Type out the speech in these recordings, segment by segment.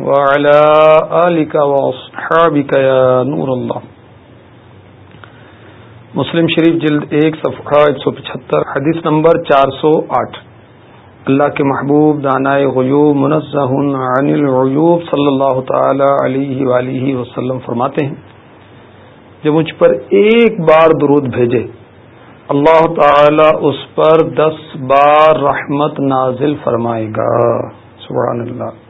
وعلى آلك وأصحابك يا نور الله. مسلم شریف جلد ایک، صفحہ ایک سو پچہتر، حدیث نمبر چار سو آٹھ. اللہ کے محبوب، دانائے غیوب منزہ عن العیوب صلی اللہ تعالی علیہ وآلہ وسلم فرماتے ہیں جب مجھ پر ایک بار درود بھیجے، اللہ تعالی اس پر دس بار رحمت نازل فرمائے گا۔ سبحان اللہ۔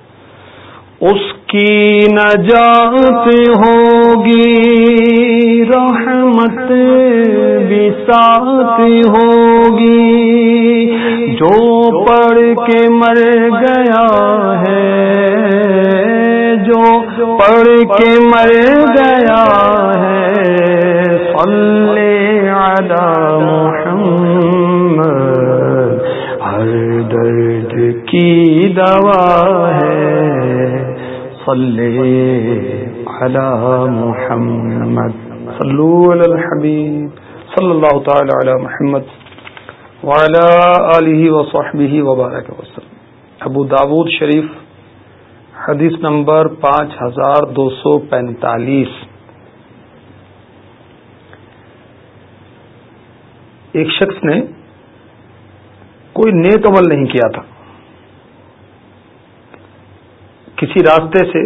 اس کی نجات ہوگی، رحمت بھی ساتھ ہوگی۔ جو پڑھ کے مر گیا ہے، جو پڑھ کے مر گیا ہے، صلی علی محمد، ہر درد کی دوا ہے۔ صلی علی محمد صلو علی الحبیب صلی اللہ تعالی علی محمد وعلی آلہ وصحبہ وبارک وسلم. ابو داود شریف، حدیث نمبر پانچ ہزار دو سو پینتالیس. ایک شخص نے کوئی نیک عمل نہیں کیا تھا۔ کسی راستے سے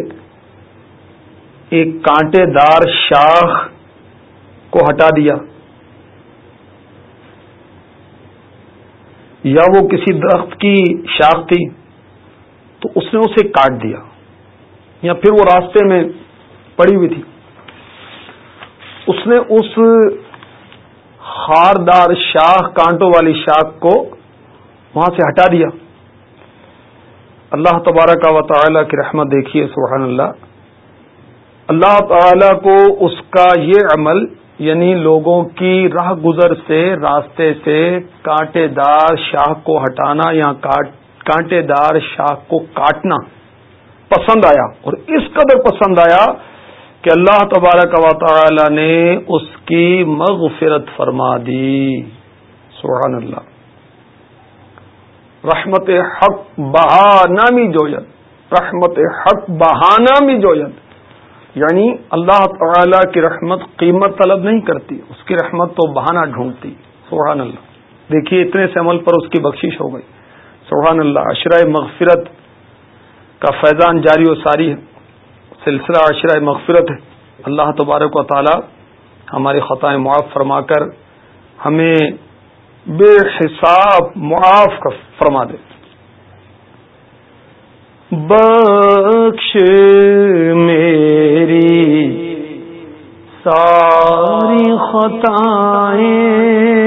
ایک کانٹے دار شاخ کو ہٹا دیا یا وہ کسی درخت کی شاخ تھی، تو اس نے اسے کاٹ دیا یا پھر وہ راستے میں پڑی ہوئی تھی۔ اس نے اس خاردار شاخ، کانٹوں والی شاخ کو وہاں سے ہٹا دیا۔ اللہ تبارک و تعالی کی رحمت دیکھیے، سبحان اللہ۔ اللہ تعالی کو اس کا یہ عمل یعنی لوگوں کی راہ گزر سے، راستے سے کانٹے دار شاہ کو ہٹانا یا کانٹے دار شاہ کو کاٹنا پسند آیا۔ اور اس قدر پسند آیا کہ اللہ تبارک و تعالی نے اس کی مغفرت فرما دی۔ سبحان اللہ۔ رحمت حق بہانا می جوید رحمت حق بہانا می جوید یعنی اللہ تعالی کی رحمت قیمت طلب نہیں کرتی، اس کی رحمت تو بہانہ ڈھونڈتی۔ سبحان اللہ۔ دیکھیے اتنے سے عمل پر اس کی بخشش ہو گئی۔ سبحان اللہ عشرۂ مغفرت کا فیضان جاری و ساری ہے۔ سلسلہ عشرۂ مغفرت ہے۔ اللہ تبارک و تعالی ہماری خطائیں معاف فرما کر ہمیں بے حساب معاف کا فرما دے۔ بخش میری ساری خطائیں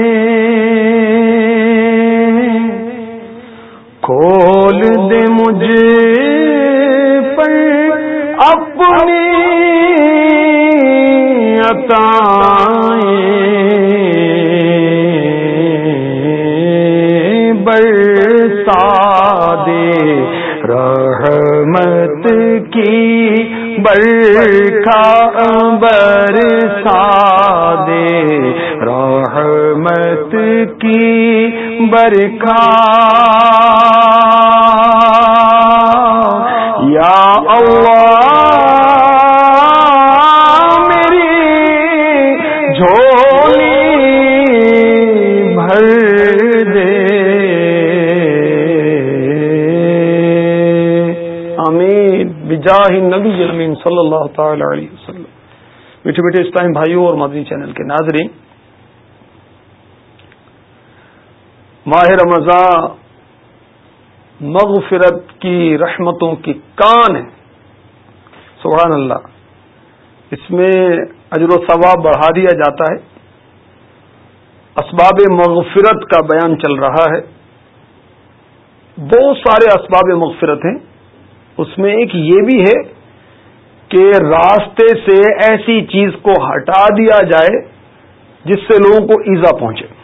کی برکھا یا اللہ جاہ نبی امین صلی اللہ تعالی علیہ وسلم۔ میٹھے میٹھے اسلام بھائیوں اور مدنی چینل کے ناظرین ماہ رمضان مغفرت کی رحمتوں کی کان ہے۔ سبحان اللہ۔ اس میں اجر و ثواب بڑھا دیا جاتا ہے۔ اسباب مغفرت کا بیان چل رہا ہے۔ بہت سارے اسباب مغفرت ہیں۔ اس میں ایک یہ بھی ہے کہ راستے سے ایسی چیز کو ہٹا دیا جائے جس سے لوگوں کو ایزا پہنچے۔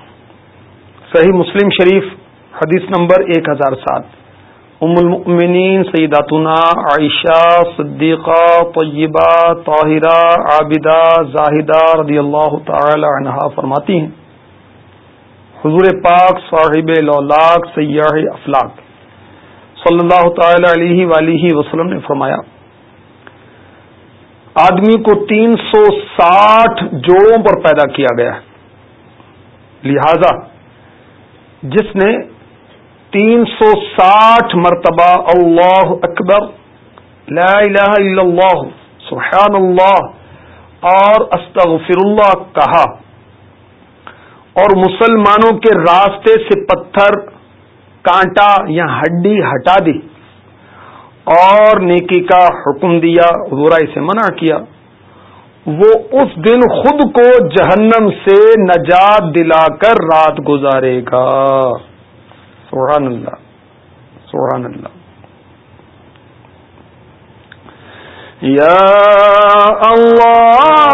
صحیح مسلم شریف، حدیث نمبر ایک ہزار سات۔ ام المؤمنین سیداتنا عائشہ صدیقہ طیبہ طاہرہ عابدہ زاہدہ رضی اللہ تعالی عنہا فرماتی ہیں، حضور پاک صاحب لولاک سیاح افلاق صلی اللہ تعالی علیہ ولیہ وسلم نے فرمایا، آدمی کو تین سو ساٹھ جوڑوں پر پیدا کیا گیا۔ ہے لہذا جس نے تین سو ساٹھ مرتبہ اللہ اکبر، لا الہ الا اللہ، سبحان اللہ، اور استغفر اللہ کہا۔ اور مسلمانوں کے راستے سے پتھر، کانٹا یا ہڈی ہٹا دی۔ اور نیکی کا حکم دیا برائی سے منع کیا۔ وہ اس دن خود کو جہنم سے نجات دلا کر رات گزارے گا۔ سبحان اللہ سبحان اللہ۔ یا اللہ!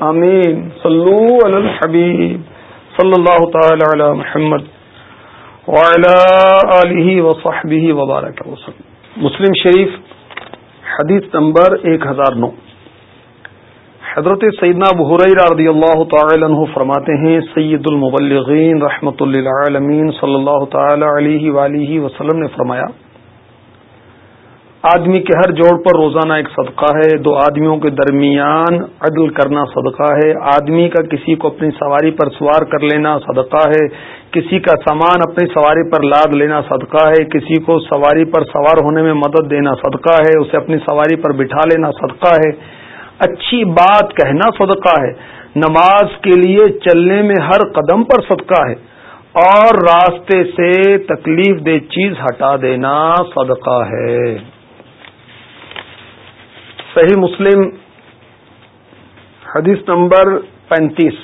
امین صلو علی الحبیب۔ صلی اللہ تعالی علی محمد وصحبه وبارک وسلم۔ مسلم شریف، حدیث نمبر ایک ہزار نو۔ حضرت سیدنا بحریرہ رضی اللہ تعالی عنہ فرماتے ہیں، سید المبلغین رحمت اللہ صلی اللہ تعالی علیہ وآلہ وسلم نے فرمایا آدمی کے ہر جوڑ پر روزانہ ایک صدقہ ہے۔ دو آدمیوں کے درمیان عدل کرنا صدقہ ہے۔ آدمی کا کسی کو اپنی سواری پر سوار کر لینا صدقہ ہے۔ کسی کا سامان اپنی سواری پر لاد لینا صدقہ ہے۔ کسی کو سواری پر سوار ہونے میں مدد دینا صدقہ ہے۔ اسے اپنی سواری پر بٹھا لینا صدقہ ہے۔ اچھی بات کہنا صدقہ ہے۔ نماز کے لیے چلنے میں ہر قدم پر صدقہ ہے۔ اور راستے سے تکلیف دہ چیز ہٹا دینا صدقہ ہے۔ صحیح مسلم، حدیث نمبر پینتیس۔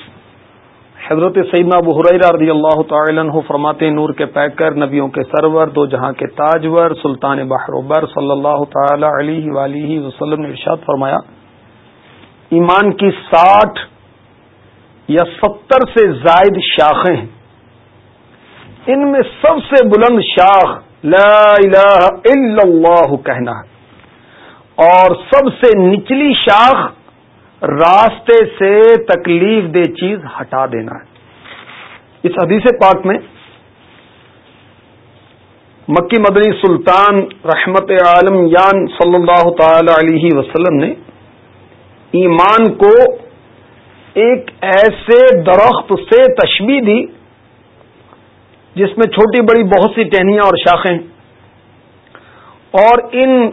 حضرت سیدنا بحریرہ رضی اللہ تعالی عنہ فرماتے نور کے پیکر، نبیوں کے سرور، دو جہاں کے تاجور، سلطان بحروبر صلی اللہ تعالی علیہ وآلہ وسلم نے ارشاد فرمایا، ایمان کی ساٹھ یا ستر سے زائد شاخیں ہیں۔ ان میں سب سے بلند شاخ لا الہ الا اللہ کہنا ہے۔ اور سب سے نچلی شاخ راستے سے تکلیف دہ چیز ہٹا دینا ہے۔ اس حدیث پاک میں مکی مدنی سلطان رحمت عالم یان صلی اللہ تعالی علیہ وسلم نے ایمان کو ایک ایسے درخت سے تشبیح دی جس میں چھوٹی بڑی بہت سی ٹہنیاں اور شاخیں اور ان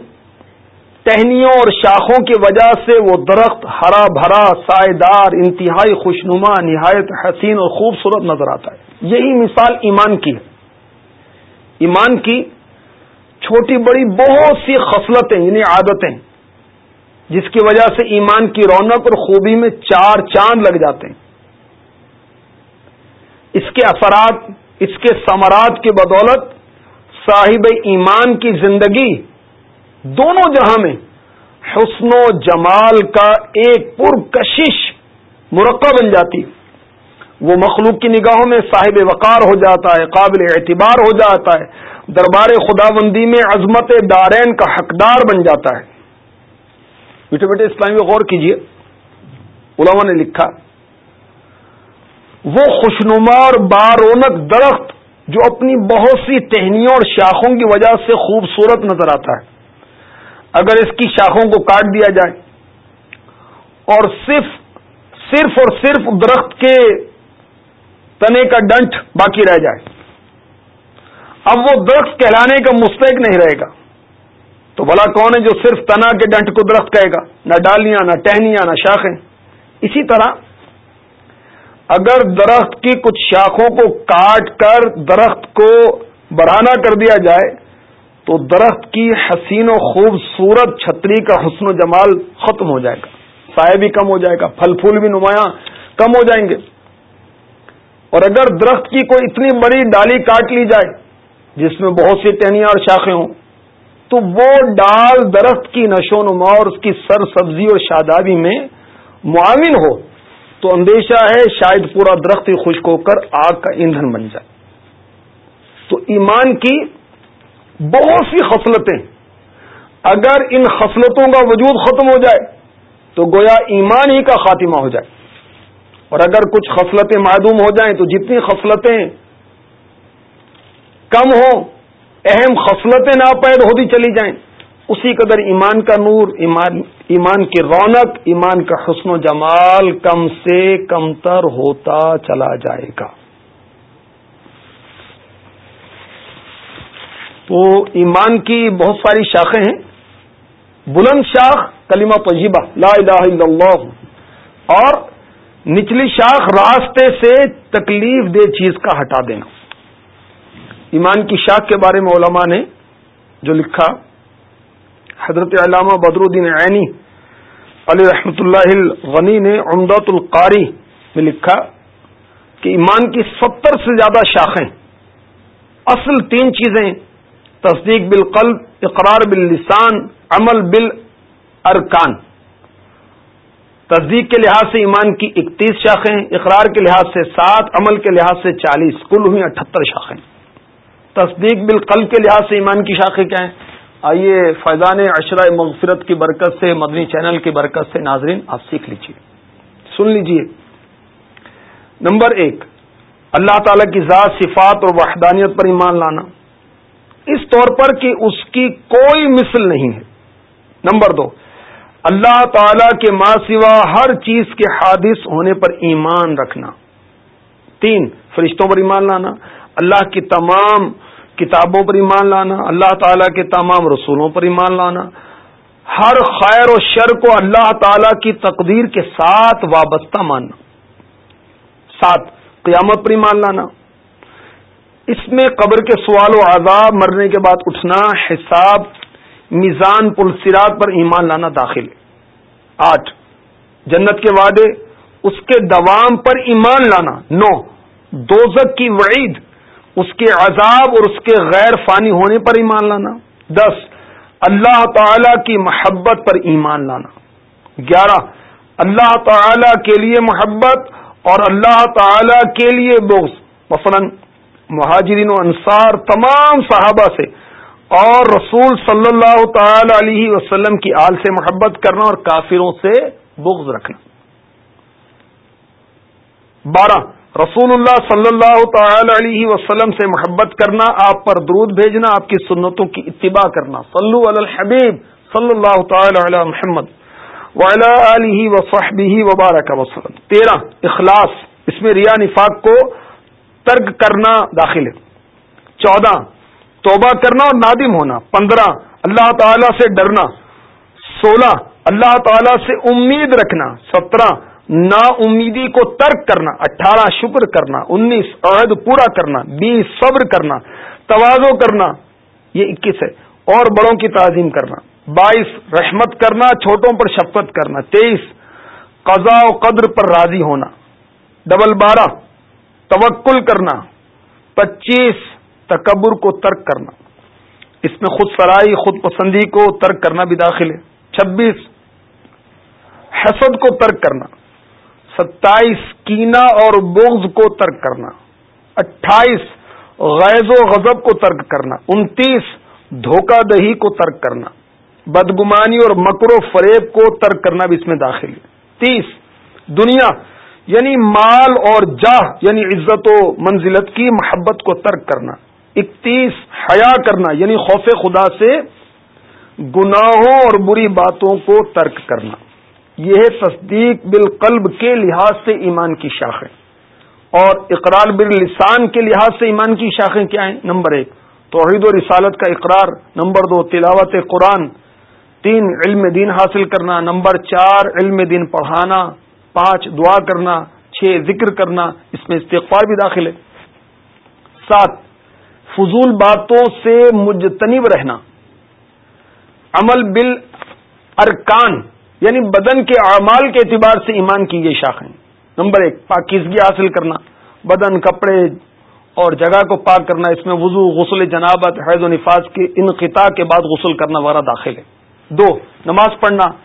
ٹہنیوں اور شاخوں کی وجہ سے وہ درخت ہرا بھرا سائے دار انتہائی خوشنما، نہایت حسین اور خوبصورت نظر آتا ہے۔ یہی مثال ایمان کی ہے۔ ایمان کی چھوٹی بڑی بہت سی خصلتیں یعنی عادتیں، جس کی وجہ سے ایمان کی رونق اور خوبی میں چار چاند لگ جاتے ہیں۔ اس کے اثرات، اس کے ثمرات کی بدولت صاحب ایمان کی زندگی دونوں جہاں میں حسن و جمال کا ایک پرکشش مرقع بن جاتی۔ وہ مخلوق کی نگاہوں میں صاحب وقار ہو جاتا ہے، قابل اعتبار ہو جاتا ہے۔ دربار خدا بندی میں عظمت دارین کا حقدار بن جاتا ہے۔ بیٹے بیٹے اسلامی غور کیجیے علماء نے لکھا، وہ خوشنما اور بارونق درخت جو اپنی بہت سی ٹہنیوں اور شاخوں کی وجہ سے خوبصورت نظر آتا ہے۔ اگر اس کی شاخوں کو کاٹ دیا جائے اور صرف صرف اور صرف درخت کے تنے کا ڈنٹ باقی رہ جائے، اب وہ درخت کہلانے کا مستحق نہیں رہے گا۔ تو بلا کون ہے جو صرف تنا کے ڈنٹ کو درخت کہے گا؟ نہ ڈالیاں، نہ ٹہنیاں، نہ شاخیں۔ اسی طرح اگر درخت کی کچھ شاخوں کو کاٹ کر درخت کو بڑھانا کر دیا جائے تو درخت کی حسین و خوبصورت چھتری کا حسن و جمال ختم ہو جائے گا۔ سائے بھی کم ہو جائے گا، پھل پھول بھی نمایاں کم ہو جائیں گے۔ اور اگر درخت کی کوئی اتنی بڑی ڈالی کاٹ لی جائے، جس میں بہت سی ٹہنیاں اور شاخیں ہوں، تو وہ ڈال درخت کی نشو نما اور اس کی سر سبزی اور شادابی میں معاون ہو، تو اندیشہ ہے شاید پورا درخت ہی خشک ہو کر آگ کا ایندھن بن جائے۔ تو ایمان کی بہت سی خصلتیں۔ اگر ان خصلتوں کا وجود ختم ہو جائے، تو گویا ایمان ہی کا خاتمہ ہو جائے۔ اور اگر کچھ خصلتیں معدوم ہو جائیں، تو جتنی خصلتیں کم ہوں، اہم خصلتیں ناپید ہوتی چلی جائیں، اسی قدر ایمان کا نور، ایمان ایمان کی رونق، ایمان کا حسن و جمال کم سے کم تر ہوتا چلا جائے گا۔ تو ایمان کی بہت ساری شاخیں ہیں۔ بلند شاخ کلمہ طیبہ، لا الہ الا اللہ۔ اور نچلی شاخ راستے سے تکلیف دہ چیز کا ہٹا دینا۔ ایمان کی شاخ کے بارے میں علماء نے جو لکھا، حضرت علامہ بدر الدین عینی علی رحمۃ اللہ غنی نے عمدۃ القاری میں لکھا کہ ایمان کی ستر سے زیادہ شاخیں، اصل تین چیزیں تصدیق بالقلب، اقرار باللسان، عمل بال ارکان تصدیق کے لحاظ سے ایمان کی اکتیس شاخیں، اقرار کے لحاظ سے سات، عمل کے لحاظ سے چالیس۔ کل ہوئی اٹھہتر شاخیں۔ تصدیق بالقلب کے لحاظ سے ایمان کی شاخیں کیا ہیں؟ آئیے فیضان اشرا مغفرت کی برکت سے، مدنی چینل کی برکت سے، ناظرین، آپ سیکھ لیجیے سن لیجیے نمبر ایک، اللہ تعالی کی ذات، صفات اور وحدانیت پر ایمان لانا۔ اس طور پر کہ اس کی کوئی مثل نہیں ہے۔ نمبر دو، اللہ تعالی کے ماں سوا ہر چیز کے حادث ہونے پر ایمان رکھنا۔ تین، فرشتوں پر ایمان لانا، اللہ کی تمام کتابوں پر ایمان لانا، اللہ تعالیٰ کے تمام رسولوں پر ایمان لانا۔ ہر خیر و شر کو اللہ تعالی کی تقدیر کے ساتھ وابستہ ماننا۔ سات، قیامت پر ایمان لانا۔ اس میں قبر کے سوال و عذاب، مرنے کے بعد اٹھنا، حساب، میزان پلسرات پر ایمان لانا داخل۔ آٹھ، جنت کے وعدے، اس کے دوام پر ایمان لانا۔ نو دوزک کی وعید، اس کے عذاب اور اس کے غیر فانی ہونے پر ایمان لانا۔ دس، اللہ تعالی کی محبت پر ایمان لانا۔ گیارہ، اللہ تعالی کے لیے محبت اور اللہ تعالی کے لیے بغض۔ مثلا مہاجرین و انصار تمام صحابہ سے اور رسول صلی اللہ تعالی علیہ وسلم کی آل سے محبت کرنا اور کافروں سے بغض رکھنا۔ بارہ، رسول اللہ صلی اللہ تعالی علیہ وسلم سے محبت کرنا، آپ پر درود بھیجنا، آپ کی سنتوں کی اتباع کرنا۔ صلو علی الحبیب صلی اللہ تعالی علی محمد وعلی علیہ وصحبہ وبارک وسلم۔ تیرہ، اخلاص، اس میں ریا نفاق کو ترک کرنا داخل ہے۔ چودہ، توبہ کرنا اور نادم ہونا۔ پندرہ، اللہ تعالی سے ڈرنا۔ سولہ، اللہ تعالی سے امید رکھنا۔ سترہ نا امیدی کو ترک کرنا۔ اٹھارہ، شکر کرنا۔ انیس، عہد پورا کرنا۔ بیس، صبر کرنا۔ توازو کرنا۔ یہ اکیس ہے۔ اور بڑوں کی تعظیم کرنا۔ بائیس، رحمت کرنا۔ چھوٹوں پر شفقت کرنا۔ تیئیس، قضاء و قدر پر راضی ہونا۔ ڈبل بارہ توکل کرنا، پچیس تکبر کو ترک کرنا۔ اس میں خود سرائی خود پسندی کو ترک کرنا بھی داخل ہے۔ چھبیس، حسد کو ترک کرنا۔ ستائیس کینا اور بغض کو ترک کرنا۔ اٹھائیس، غیظ و غضب کو ترک کرنا۔ انتیس، دھوکہ دہی کو ترک کرنا۔ بدگمانی اور مکر و فریب کو ترک کرنا بھی اس میں داخل ہے۔ تیس، دنیا یعنی مال اور جاہ یعنی عزت و منزلت کی محبت کو ترک کرنا، اکتیس حیا کرنا یعنی خوف خدا سے گناہوں اور بری باتوں کو ترک کرنا۔ یہ تصدیق بالقلب کے لحاظ سے ایمان کی شاخیں۔ اور اقرار باللسان کے لحاظ سے ایمان کی شاخیں کیا ہیں؟ نمبر ایک، توحید و رسالت کا اقرار۔ نمبر دو، تلاوت قرآن۔ تین، علم دین حاصل کرنا۔ نمبر چار، علم دین پڑھانا۔ پانچ دعا کرنا، چھ ذکر کرنا، اس میں استغفار بھی داخل ہے۔ سات، فضول باتوں سے مجتنب رہنا۔ عمل بل ارکان یعنی بدن کے اعمال کے اعتبار سے ایمان کی یہ شاخیں۔ نمبر ایک، پاکیزگی حاصل کرنا۔ بدن، کپڑے اور جگہ کو پاک کرنا، اس میں وضو، غسل جنابت، حیض و نفاذ کے انقطاع کے بعد غسل کرنا وغیرہ داخل ہے۔ دو، نماز پڑھنا۔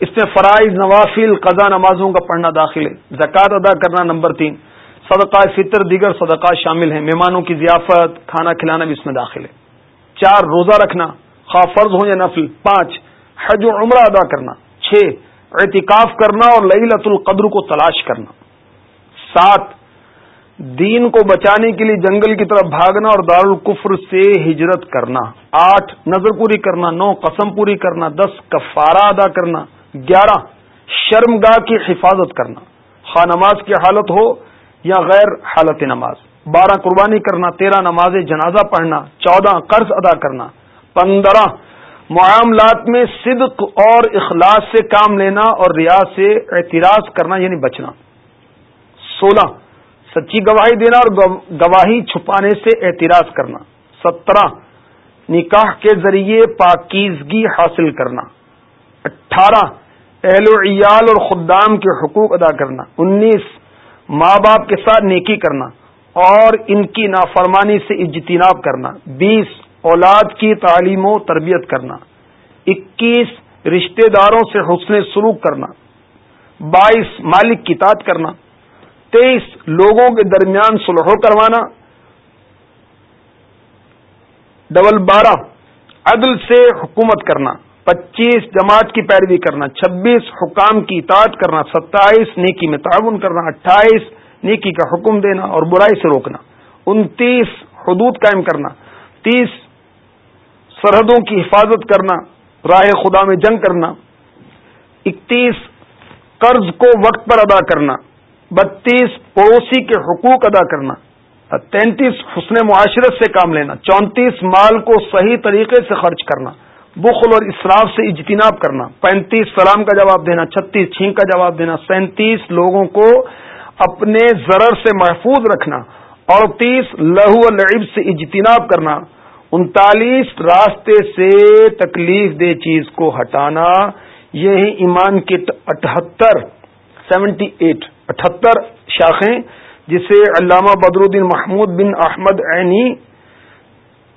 اس میں فرائض نوافل قضا نمازوں کا پڑھنا داخل ہے۔ زکوٰۃ ادا کرنا نمبر تین۔ صدقہ فطر دیگر صدقات شامل ہیں۔ مہمانوں کی ضیافت، کھانا کھلانا بھی اس میں داخل ہے۔ چار، روزہ رکھنا۔ خواہ فرض ہو یا نفل۔ پانچ، حج و عمرہ ادا کرنا۔ چھ، اعتکاف کرنا اور لت القدر کو تلاش کرنا۔ سات، دین کو بچانے کے لیے جنگل کی طرف بھاگنا اور دارالکفر سے ہجرت کرنا۔ آٹھ، نظر پوری کرنا۔ نو، قسم پوری کرنا۔ دس، کفارہ ادا کرنا۔ گیارہ شرم گاہ کی حفاظت کرنا۔ خواہ نماز کی حالت ہو یا غیر حالت نماز۔ بارہ، قربانی کرنا۔ تیرہ، نماز جنازہ پڑھنا۔ چودہ، قرض ادا کرنا۔ پندرہ، معاملات میں صدق اور اخلاص سے کام لینا اور ریاض سے اعتراض کرنا یعنی بچنا۔ سولہ، سچی گواہی دینا اور گواہی چھپانے سے اعتراض کرنا۔ سترہ، نکاح کے ذریعے پاکیزگی حاصل کرنا۔ اٹھارہ، اہل و عیال اور خدام کے حقوق ادا کرنا، انیس، ماں باپ کے ساتھ نیکی کرنا اور ان کی نافرمانی سے اجتناب کرنا، بیس، اولاد کی تعلیم و تربیت کرنا، اکیس، رشتہ داروں سے حسن سلوک کرنا، بائیس، مالک کی تعداد کرنا، تیئیس، لوگوں کے درمیان سلح کروانا، ڈبل بارہ، عدل سے حکومت کرنا۔ پچیس جماعت کی پیروی کرنا، چھبیس حکام کی اطاعت کرنا، ستائیس نیکی میں تعاون کرنا، اٹھائیس نیکی کا حکم دینا اور برائی سے روکنا، انتیس حدود قائم کرنا، تیس سرحدوں کی حفاظت کرنا راہ خدا میں جنگ کرنا، اکتیس قرض کو وقت پر ادا کرنا، بتیس پڑوسی کے حقوق ادا کرنا تینتیس حسن معاشرت سے کام لینا، چونتیس مال کو صحیح طریقے سے خرچ کرنا بخل اور اسراف سے اجتناب کرنا، پینتیس سلام کا جواب دینا، چھتیس چھینک کا جواب دینا، سینتیس لوگوں کو اپنے ضرر سے محفوظ رکھنا، اڑتیس لہو لعب سے اجتناب کرنا، انتالیس راستے سے تکلیف دہ چیز کو ہٹانا، یہی ایمان کے اٹھہتر، سیونٹی ایٹ، اٹھہتر شاخیں، جسے علامہ بدر الدین محمود بن احمد عینی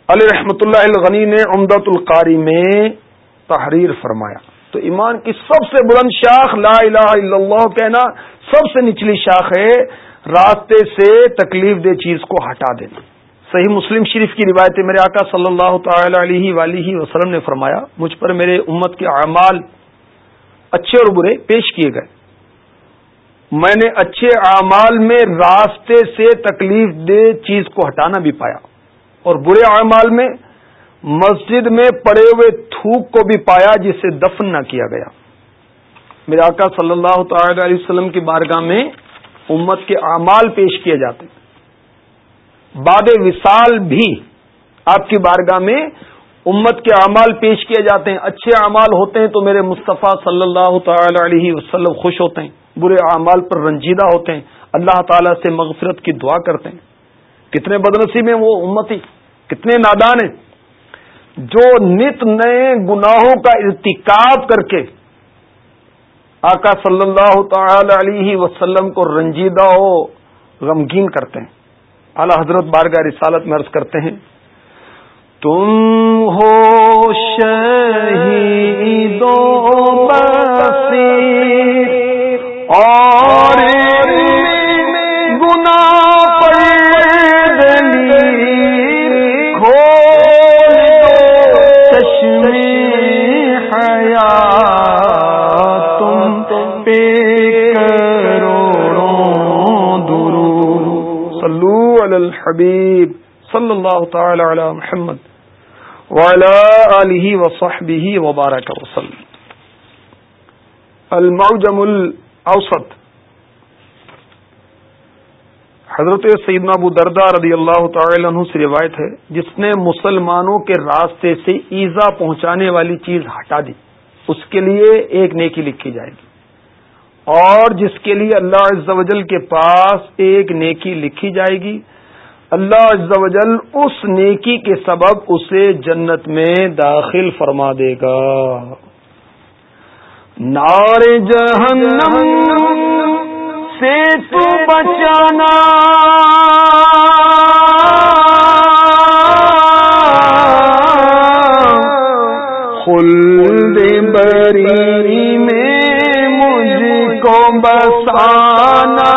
علیہ رحمۃ اللہ الغنی نے امداد القاری میں تحریر فرمایا۔ تو ایمان کی سب سے بلند شاخ لا الہ الا اللہ کہنا سب سے نچلی شاخ ہے، راستے سے تکلیف دہ چیز کو ہٹا دینا۔ صحیح مسلم شریف کی روایت میرے آقا صلی اللہ تعالی علیہ ولیہ وسلم نے فرمایا، مجھ پر میرے امت کے اعمال اچھے اور برے پیش کیے گئے۔ میں نے اچھے اعمال میں راستے سے تکلیف دہ چیز کو ہٹانا بھی پایا۔ اور برے اعمال میں مسجد میں پڑے ہوئے تھوک کو بھی پایا جسے دفن نہ کیا گیا۔ میرے آقا صلی اللہ تعالی علیہ وسلم کی بارگاہ میں امت کے اعمال پیش کیے جاتے۔ باد وصال بھی آپ کی بارگاہ میں امت کے اعمال پیش کیے جاتے ہیں۔ اچھے اعمال ہوتے ہیں تو میرے مصطفیٰ صلی اللہ تعالی علیہ وسلم خوش ہوتے ہیں، برے اعمال پر رنجیدہ ہوتے ہیں۔ اللہ تعالی سے مغفرت کی دعا کرتے ہیں۔ کتنے بدنسیب ہیں وہ امتی۔ کتنے نادان ہیں جو نت نئے گناہوں کا ارتکاب کر کے آقا صلی اللہ تعالی علیہ وسلم کو رنجیدہ ہو غمگین کرتے ہیں۔ اعلی حضرت بارگاہ رسالت میں عرض کرتے ہیں، تم ہو شہیدوں اور الحبیب صلی اللہ تعالی علی محمد وصحبه وبارك وسلم۔ المعجم الاوسط۔ حضرت سیدنا ابو دردہ رضی اللہ تعالی عنہ سے روایت ہے، جس نے مسلمانوں کے راستے سے ایزا پہنچانے والی چیز ہٹا دی۔ اس کے لیے ایک نیکی لکھی جائے گی۔ اور جس کے لیے اللہ عز و جل کے پاس ایک نیکی لکھی جائے گی۔ اللہ عز و جل اس نیکی کے سبب اسے جنت میں داخل فرما دے گا۔ نار جہنم سے تو بچانا۔ خلد بری میں مجھے کو بسانا۔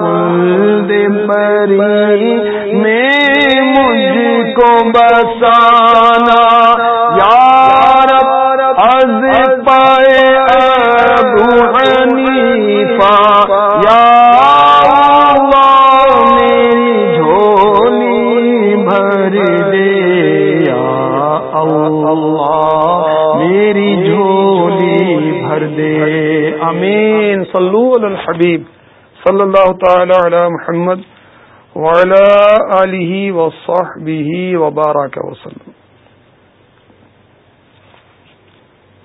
خلد بری کو بسانا یار از پائے ابو حنیفہ، یا اللہ میری جھولی بھر دے، یا اللہ میری جھولی بھر دے۔ امین صلو علی الحبیب، صلی اللہ تعالی علی محمد۔ وعلی آلہ وصحبہ وبارک وسلم.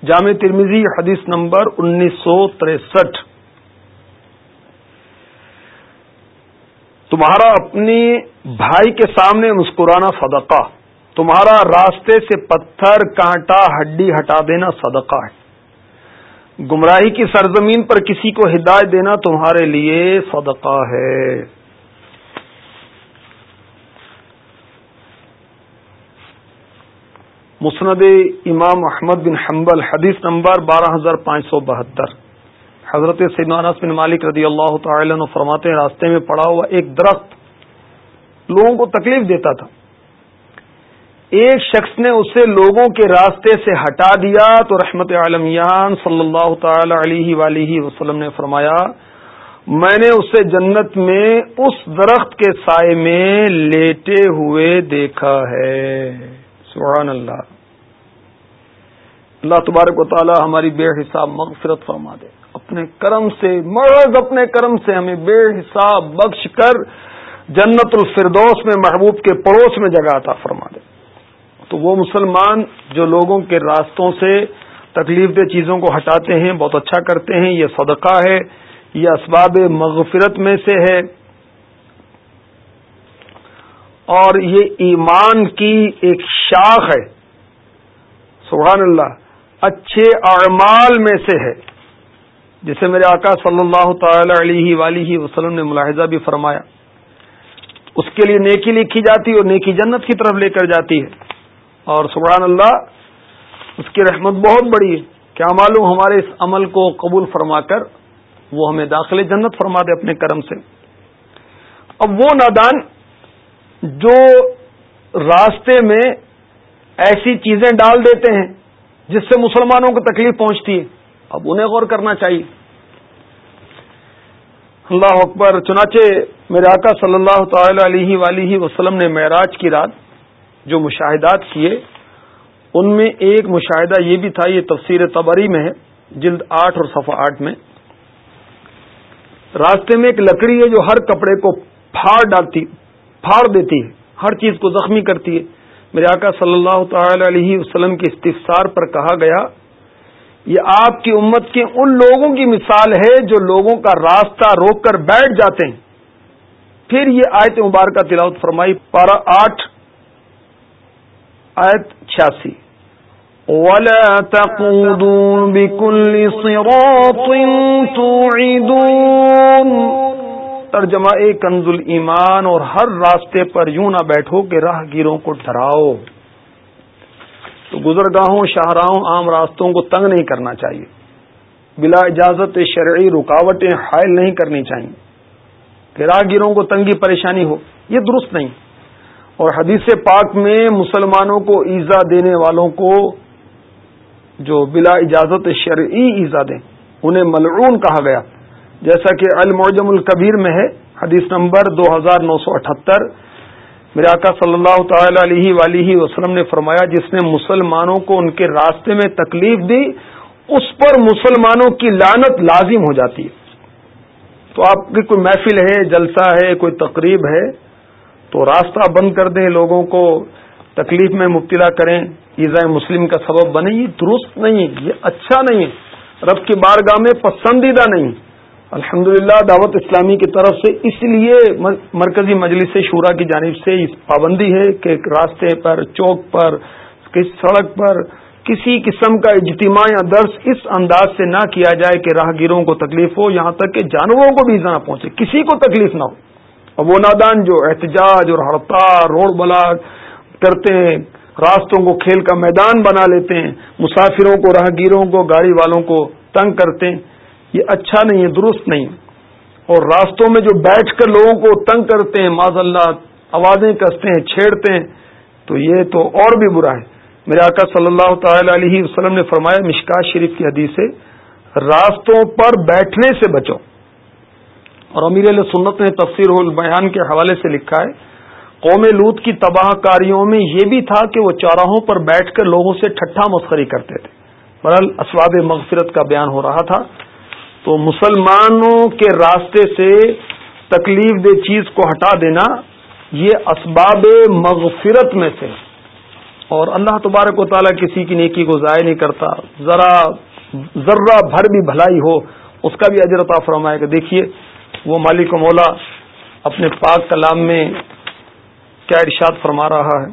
جامع ترمیزی حدیث نمبر انیس سو تریسٹھ. تمہارا اپنے بھائی کے سامنے مسکرانا صدقہ. تمہارا راستے سے پتھر کانٹا ہڈی ہٹا دینا صدقہ ہے. گمراہی کی سرزمین پر کسی کو ہدایت دینا تمہارے لیے صدقہ ہے. مسند امام احمد بن حنبل، حدیث نمبر بارہ ہزار پانچ سو بہتر۔ حضرت سیدانس بن مالک رضی اللہ تعالی عنہ فرماتے ہیں، راستے میں پڑا ہوا ایک درخت لوگوں کو تکلیف دیتا تھا۔ ایک شخص نے اسے لوگوں کے راستے سے ہٹا دیا۔ تو رحمت عالمیان صلی اللہ تعالی علیہ ولیہ وسلم نے فرمایا، میں نے اسے جنت میں اس درخت کے سائے میں لیٹے ہوئے دیکھا ہے۔ سبحان اللہ۔ اللہ تبارک و تعالی ہماری بے حساب مغفرت فرما دے۔ اپنے کرم سے، مرض اپنے کرم سے ہمیں بے حساب بخش کر جنت الفردوس میں محبوب کے پڑوس میں جگہ عطا فرما دے۔ تو وہ مسلمان جو لوگوں کے راستوں سے تکلیف دہ چیزوں کو ہٹاتے ہیں، بہت اچھا کرتے ہیں، یہ صدقہ ہے، یہ اسباب مغفرت میں سے ہے۔ اور یہ ایمان کی ایک شاخ ہے۔ سبحان اللہ، اچھے اعمال میں سے ہے۔ جسے میرے آقا صلی اللہ تعالی علیہ ولیہ وسلم نے ملاحظہ بھی فرمایا۔ اس کے لیے نیکی لکھی جاتی اور نیکی جنت کی طرف لے کر جاتی ہے۔ اور سبحان اللہ، اس کی رحمت بہت بڑی ہے۔ کیا معلوم ہمارے اس عمل کو قبول فرما کر وہ ہمیں داخل جنت فرما دے اپنے کرم سے۔ اب وہ نادان جو راستے میں ایسی چیزیں ڈال دیتے ہیں جس سے مسلمانوں کو تکلیف پہنچتی ہے، اب انہیں غور کرنا چاہیے۔ اللہ اکبر، چنانچہ میرے آقا صلی اللہ تعالی علیہ ولیہ وسلم نے معراج کی رات جو مشاہدات کیے، ان میں ایک مشاہدہ یہ بھی تھا، یہ تفسیر تبری میں ہے، جلد آٹھ اور صفحہ آٹھ میں۔ راستے میں ایک لکڑی ہے جو ہر کپڑے کو پھاڑ ڈالتی پھاڑ دیتی ہے، ہر چیز کو زخمی کرتی ہے۔ میرے آقا صلی اللہ تعالی علیہ وسلم کے استفسار پر کہا گیا، یہ آپ کی امت کے ان لوگوں کی مثال ہے جو لوگوں کا راستہ روک کر بیٹھ جاتے ہیں۔ پھر یہ آیت مبارکہ تلاوت فرمائی، پارہ آٹھ، آیت چھیاسی۔ ولا تقودوا بكل صراط توعدون ترجمہ کنز ایمان اور ہر راستے پر یوں نہ بیٹھو کہ راہ گیروں کو ڈراؤ۔ تو گزرگاہوں، شاہراہوں، عام راستوں کو تنگ نہیں کرنا چاہیے۔ بلا اجازت شرعی رکاوٹیں حائل نہیں کرنی چاہیے۔ کہ راہ گیروں کو تنگی پریشانی ہو، یہ درست نہیں۔ اور حدیث پاک میں مسلمانوں کو ایزا دینے والوں کو جو بلا اجازت شرعی ایزا دیں، انہیں ملعون کہا گیا۔ جیسا کہ المعجم الکبیر میں ہے، حدیث نمبر دو ہزار نو سو اٹھہتر میرے آقا صلی اللہ تعالی علیہ ولیہ وسلم نے فرمایا، جس نے مسلمانوں کو ان کے راستے میں تکلیف دی، اس پر مسلمانوں کی لانت لازم ہو جاتی ہے۔ تو آپ کی کوئی محفل ہے، جلسہ ہے، کوئی تقریب ہے، تو راستہ بند کر دیں لوگوں کو، تکلیف میں مبتلا کریں۔ ایزا مسلم کا سبب بنے یہ درست نہیں یہ اچھا نہیں ہے۔ رب کی بارگاہ میں پسندیدہ نہیں۔ الحمد دعوت اسلامی کی طرف سے اس لیے مرکزی مجلس شورا کی جانب سے پابندی ہے کہ راستے پر، چوک پر، کس سڑک پر، کسی قسم کا اجتماع یا درس اس انداز سے نہ کیا جائے کہ راہ گیروں کو تکلیف ہو، یہاں تک کہ جانوروں کو بھی نہ پہنچے، کسی کو تکلیف نہ ہو۔ اب وہ نادان جو احتجاج اور ہڑتال، روڈ بلا کرتے ہیں، راستوں کو کھیل کا میدان بنا لیتے ہیں، مسافروں کو راہ گیروں کو، گاڑی والوں کو تنگ کرتے ہیں۔ یہ اچھا نہیں ہے، درست نہیں اور راستوں میں جو بیٹھ کر لوگوں کو تنگ کرتے ہیں معذ اللہ آوازیں کستے ہیں، چھیڑتے ہیں، تو یہ تو اور بھی برا ہے۔ میرے آقا صلی اللہ تعالی علیہ وسلم نے فرمایا مشکا شریف کی حدیث سے، راستوں پر بیٹھنے سے بچو۔ اور امیر علیہ سنت نے تفسیر البیان کے حوالے سے لکھا ہے، قوم لوت کی تباہ کاریوں میں یہ بھی تھا کہ وہ چوراہوں پر بیٹھ کر لوگوں سے ٹھٹھا مسخری کرتے تھے۔ برال اسباب مغفرت کا بیان ہو رہا تھا۔ تو مسلمانوں کے راستے سے تکلیف دہ چیز کو ہٹا دینا یہ اسباب مغفرت میں سے اور اللہ تبارک و تعالیٰ کسی کی نیکی کو ضائع نہیں کرتا۔ ذرا ذرہ بھر بھی بھلائی ہو، اس کا بھی اجرتا فرمائے گا دیکھیے، وہ مالک و مولا اپنے پاک کلام میں کیا ارشاد فرما رہا ہے۔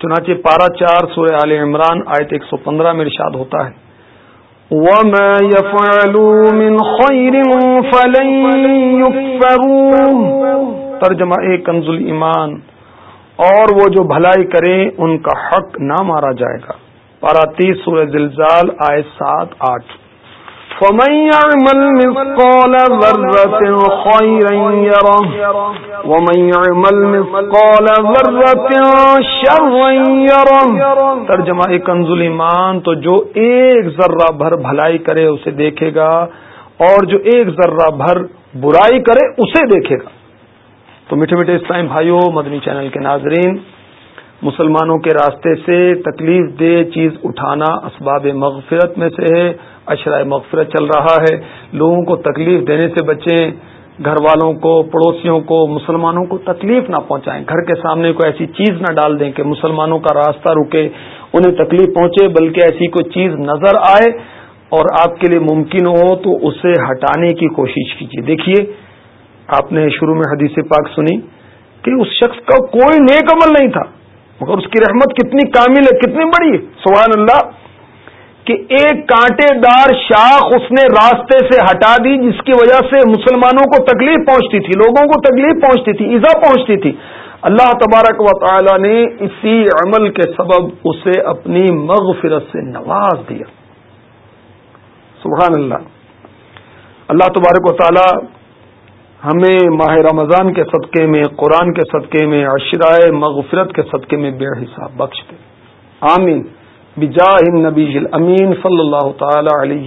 چنانچہ پارا چار سورہ عال عمران آیت ایک سو پندرہ میں ارشاد ہوتا ہے۔ ترجمہ ایک کنزل ایمان اور وہ جو بھلائی کریں، ان کا حق نہ مارا جائے گا۔ پارا تیس سورہ زلزال آئے سات، آٹھ۔ ترجمہ کنزل ایمان، تو جو ایک ذرہ بھر بھلائی کرے اسے دیکھے گا، اور جو ایک ذرہ بھر برائی کرے اسے دیکھے گا۔ تو میٹھے میٹھے اسلام بھائیوں مدنی چینل کے ناظرین، مسلمانوں کے راستے سے تکلیف دہ چیز اٹھانا اسباب مغفرت میں سے ہے۔ اشرائے مغفرت چل رہا ہے۔ لوگوں کو تکلیف دینے سے بچیں گھر والوں کو، پڑوسیوں کو، مسلمانوں کو تکلیف نہ پہنچائیں۔ گھر کے سامنے کوئی ایسی چیز نہ ڈال دیں کہ مسلمانوں کا راستہ رکے، انہیں تکلیف پہنچے، بلکہ ایسی کوئی چیز نظر آئے اور آپ کے لیے ممکن ہو تو اسے ہٹانے کی کوشش کیجیے۔ دیکھیے، آپ نے شروع میں حدیث پاک سنی کہ اس شخص کا کوئی نیک عمل نہیں تھا، مگر اس کی رحمت کتنی کامل ہے، کتنی بڑی ہے۔ سبحان اللہ کہ ایک کانٹے دار شاخ اس نے راستے سے ہٹا دی جس کی وجہ سے مسلمانوں کو تکلیف پہنچتی تھی، لوگوں کو تکلیف پہنچتی تھی، ایزا پہنچتی تھی۔ اللہ تبارک و تعالی نے اسی عمل کے سبب اسے اپنی مغفرت سے نواز دیا۔ سبحان اللہ۔ اللہ تبارک و تعالی ہمیں ماہ رمضان کے صدقے میں، قرآن کے صدقے میں عشرائے مغفرت کے صدقے میں بے حساب بخش دے۔ آمین۔ بجاہ نبی امین صلی اللہ تعالی علیہ